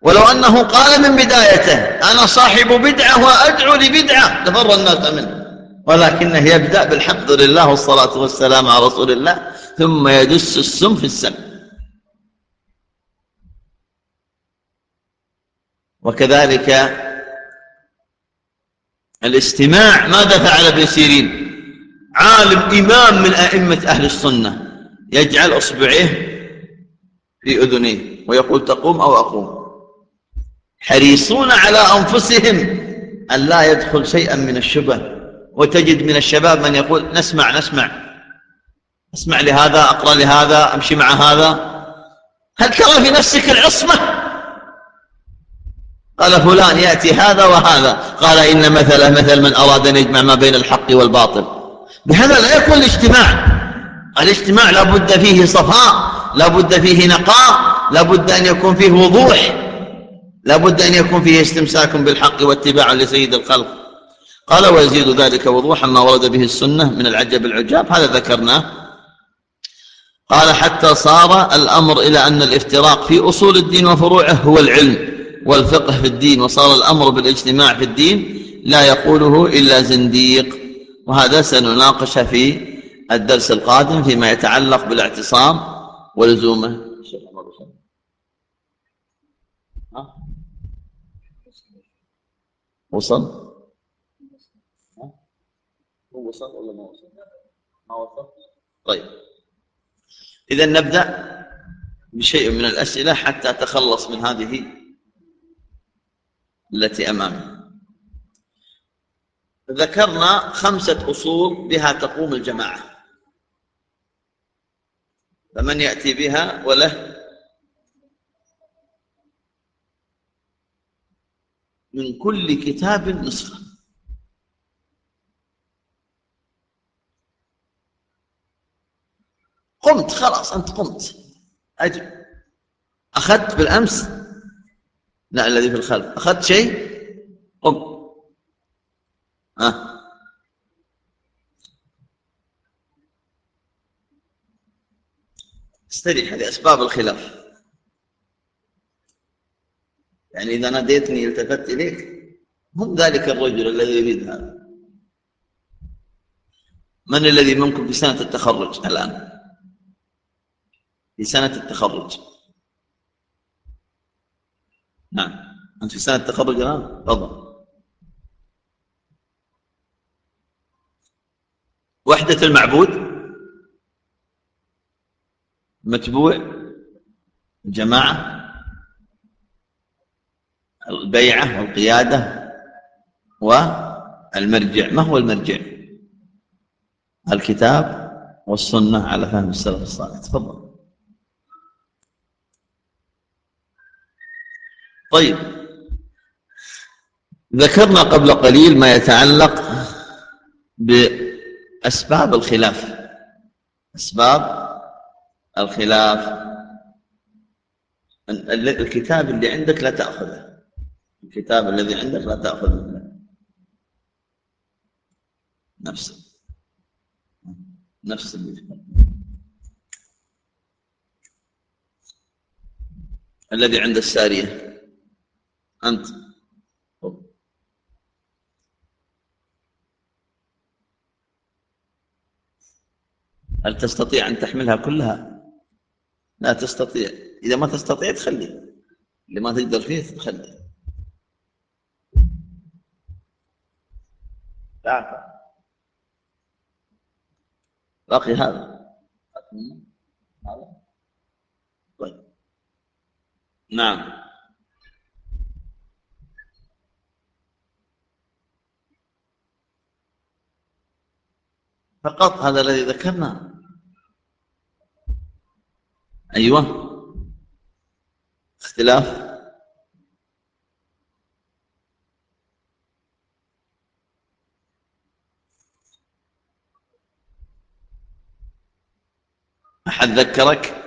S2: ولو أنه قال من بدايته أنا صاحب بدعة وأدعو لبدعة. لفر الناس منه. ولكنه يبدأ بالحمد لله والصلاة والسلام على رسول الله ثم يدس السم في السم. وكذلك الاستماع ماذا فعل ابن سيرين؟ عالم إمام من أئمة أهل السنة. يجعل أصبعيه في أذنيه ويقول تقوم أو أقوم. حريصون على أنفسهم أن لا يدخل شيئا من الشبه وتجد من الشباب من يقول نسمع نسمع. أسمع لهذا أقرأ لهذا أمشي مع هذا. هل ترى في نفسك العصمة؟ قال فلان يأتي هذا وهذا. قال إن مثله مثل من أراد أن يجمع ما بين الحق والباطل. بهذا لا يكون الاجتماع. الاجتماع لابد فيه صفاء لابد فيه نقاء لابد أن يكون فيه وضوح. لابد أن يكون فيه استمساك بالحق واتباع لسيد الخلق. قال ويزيد ذلك وضوحا ما ورد به السنة من العجب العجاب. هذا ذكرناه. قال حتى صار الأمر إلى أن الافتراق في أصول الدين وفروعه هو العلم والفقه في الدين وصار الأمر بالاجتماع في الدين لا يقوله إلا زنديق. وهذا سنناقش في الدرس القادم فيما يتعلق بالاعتصام ولزومه وصل؟ هو وصل ولا ما وصل؟ ما وصل. طيب. إذا نبدأ بشيء من الأسئلة حتى أتخلص من هذه التي أمامي. ذكرنا خمسة أصول بها تقوم الجماعة. فمن يأتي بها وله من كل كتاب نسخة. قمت خلاص أنت قمت. أجل. أخذت بالأمس. لا الذي في الخلف. أخذت شيء؟ قم. ها. استريح هذه أسباب الخلاف. يعني إذا ناديتني التفت إليك هم ذلك الرجل الذي يريد هذا. من الذي منكم في سنة التخرج الآن؟ في سنة التخرج. نعم. أنت في سنة التخرج الآن؟ تفضل. وحدة المعبود؟ متبوع؟ الجماعة البيعة والقيادة والمرجع. ما هو المرجع؟ الكتاب والسنة على فهم السلف الصالح. تفضل. طيب. ذكرنا قبل قليل ما يتعلق بأسباب الخلاف. أسباب الخلاف. الكتاب اللي عندك لا تأخذه. الكتاب الذي عندك لا تأخذه. نفسه نفس اللي الذي عند السارية. أنت. هل تستطيع أن تحملها كلها؟ لا تستطيع. إذا ما تستطيع تخلي. اللي ما تقدر فيه تخلي. لا باقي هذا هذا. طيب. نعم. فقط هذا الذي ذكرنا. أيوة. اختلاف. أحد ذكرك؟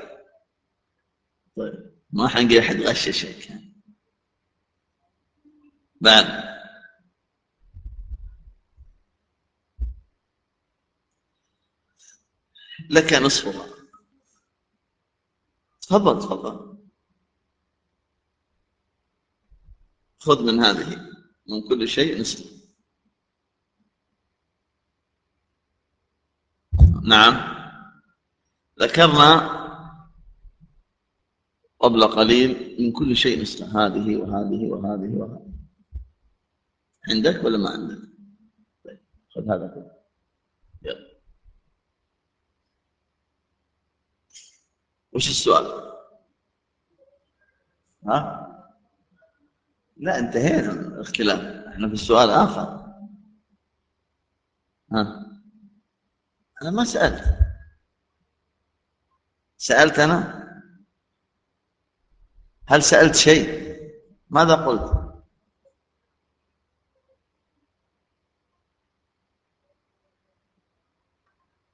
S2: طيب. ما حنقي أحد غششك بعد. لك نصفها تفضل تفضل. خذ من هذه. من كل شيء نصف. نعم. ذكرنا قبل قليل من كل شيء نصف هذه وهذه وهذه وهذه. عندك ولا ما عندك؟ طيب خذ هذا. كله يلا. وش السؤال؟ ها؟ لا انتهينا من الاختلاف. إحنا في السؤال آخر. ها؟ أنا ما سألت. سألت أنا؟ هل سألت شيء؟ ماذا قلت؟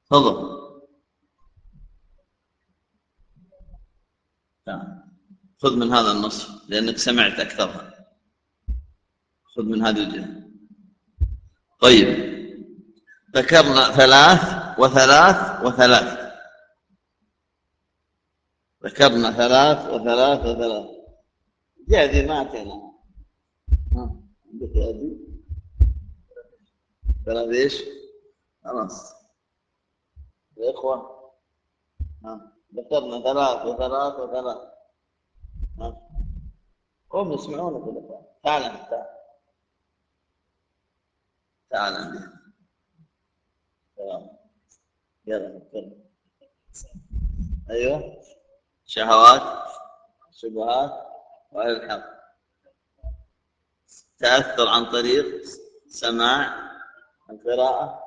S2: تفضل. خذ من هذا النصف لأنك سمعت أكثرها. خذ من هذه الجهة. طيب. ذكرنا ثلاث وثلاث وثلاث. ذكرنا ثلاث وثلاث وثلاث. جهدي ما أتينا عندك هذه ثلاث إيش؟ خلاص. يا اخوه ذكرنا ثلاث وثلاث وثلاث. هم يسمعونك الاخوان تعال أنت. تعال أنت. يلا نتكلم أيوه. شهوات شبهات واهل الحق تأثر عن طريق سماع القراءه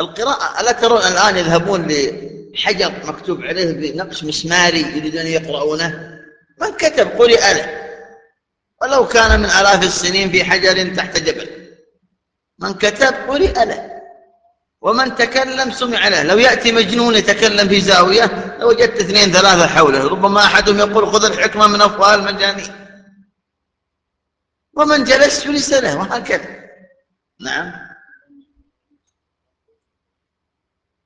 S2: القراءة ألا ترون الآن يذهبون لحجر مكتوب عليه بنقش مسماري يريدون يقرؤونه؟ من كتب؟ قرئ له ولو كان من آلاف السنين في حجر تحت جبل. من كتب؟ قرئ له ومن تكلم سمع له. لو يأتي مجنون يتكلم في زاوية لوجدت اثنين ثلاثة حوله ربما أحدهم يقول خذ الحكمة من أفواه المجانين. ومن جلس جلس له وهكذا. نعم.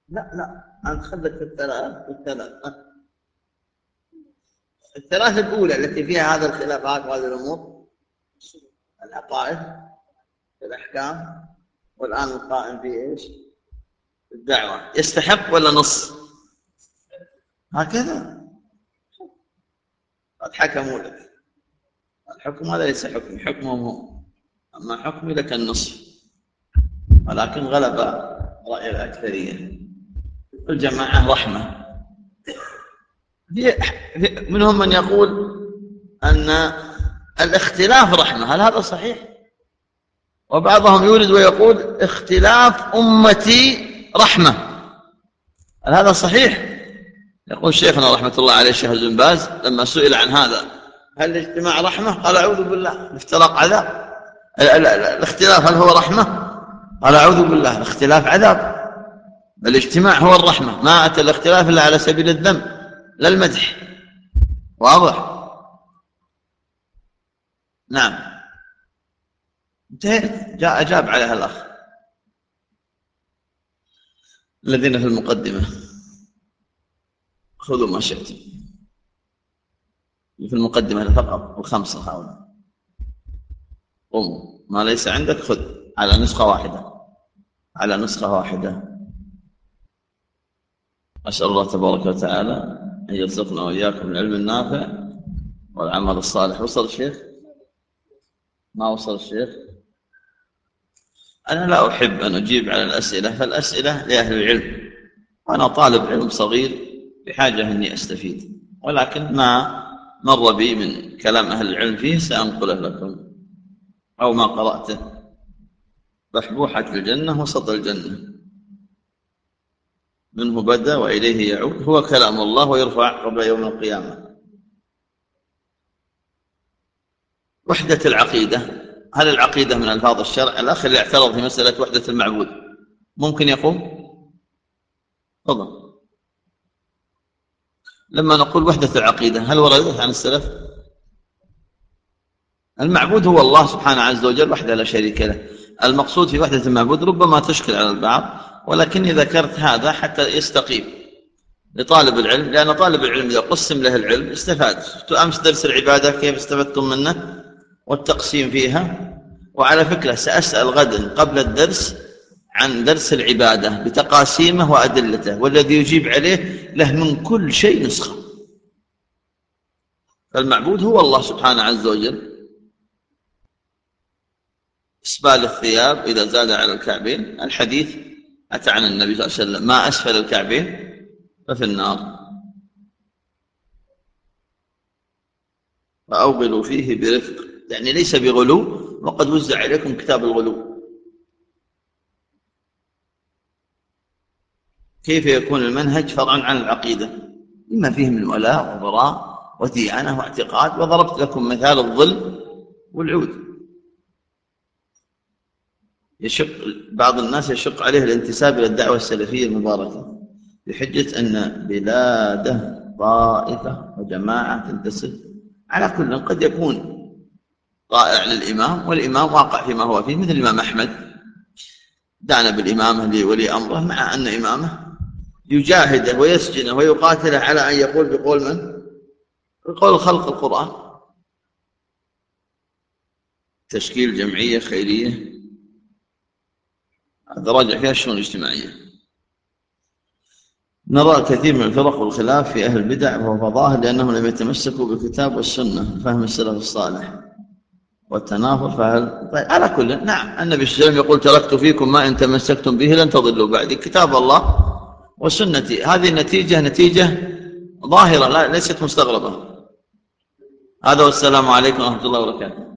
S2: لا لا. أنت خذك في الثلاث في الثلاث الثلاثة الأولى التي فيها هذا الخلافات وهذه الأمور العقائد الأحكام والآن القائم في إيش؟ الدعوة. يستحق ولا نص؟ هكذا. قد حكموا لك الحكم هذا ليس حكم. حكمهم هو أما حكمي لك النصف ولكن غلب رأي الأكثرية. الجماعة رحمة. منهم من يقول أن الاختلاف رحمة. هل هذا صحيح؟ وبعضهم يولد ويقول اختلاف أمتي رحمة. هل هذا صحيح؟ يقول شيخنا رحمة الله عليه الشيخ بن باز لما سئل عن هذا هل الاجتماع رحمة؟ قال أعوذ بالله الافتراق عذاب. الاختلاف هل هو رحمة؟ قال أعوذ بالله الاختلاف عذاب. الاجتماع هو الرحمة ما أتى الاختلاف إلا على سبيل الذم لا المدح. واضح؟ نعم. انتهيت؟ جاء أجاب عليها الأخ. الذين في المقدمة. خذوا ما شئتم. في المقدمة فقط الخمسة هؤلاء. قم. ما ليس عندك خذ. على نسخة واحدة. على نسخة واحدة. أسأل الله تبارك وتعالى أن يرزقنا وإياكم العلم النافع والعمل الصالح. وصل الشيخ ما وصل الشيخ أنا لا أحب أن أجيب على الأسئلة فالأسئلة لأهل العلم. وأنا طالب علم صغير. بحاجة أني أستفيد. ولكن ما مر بي من كلام أهل العلم فيه سأنقله لكم. أو ما قرأته. بحبوحة الجنة وسط الجنة. منه بدأ وإليه يعود. هو كلام الله ويرفع قبل يوم القيامة. وحدة العقيدة. هل العقيدة من ألفاظ الشرع؟ الأخ اللي اعترض في مسألة وحدة المعبود. ممكن يقوم؟ تفضل. لما نقول وحدة العقيدة هل وردت عن السلف؟ المعبود هو الله سبحانه عز وجل وحده لا شريك له. المقصود في وحدة المعبود ربما تشكل على البعض ولكني ذكرت هذا حتى يستقيم لطالب العلم لأن طالب العلم إذا قسم له العلم استفاد. أمس درس العبادة كيف استفدتم منه؟ والتقسيم فيها. وعلى فكرة سأسأل غدا قبل الدرس عن درس العبادة بتقاسيمه وأدلته والذي يجيب عليه له من كل شيء نسخة. فالمعبود هو الله سبحانه عز وجل. إسبال الثياب إذا زاد على الكعبين. الحديث أتى عن النبي صلى الله عليه وسلم ما أسفل الكعبين ففي النار. فأوغلوا فيه برفق. يعني ليس بغلو وقد وزع عليكم كتاب الغلو. كيف يكون المنهج فرعا عن العقيدة؟ لما فيه من ولاء وبراء وديانة واعتقاد وضربت لكم مثال الظل والعود. يشق بعض الناس يشق عليه الانتساب إلى الدعوة السلفية المباركة بحجة أن بلاده طائفة وجماعة تنتسب. على كل قد يكون طائع للإمام والإمام واقع فيما هو فيه مثل الإمام أحمد. دان بالإمامة لولي أمره مع أن إمامه يجاهده ويسجنه ويقاتله على أن يقول بقول من؟ بقول خلق القرآن. تشكيل جمعية خيرية. هذا راجع فيها الشؤون الاجتماعية نرى كثير من الفرق والخلاف في أهل البدع وهو لأنهم لم يتمسكوا بالكتاب والسنة فهم السلف الصالح والتنافر فهل طيب على كل نعم النبي صلى الله عليه وسلم يقول تركت فيكم ما إن تمسكتم به لن تضلوا بعدي كتاب الله وسنتي هذه النتيجة نتيجة ظاهرة ليست مستغربة. هذا والسلام عليكم ورحمة الله وبركاته.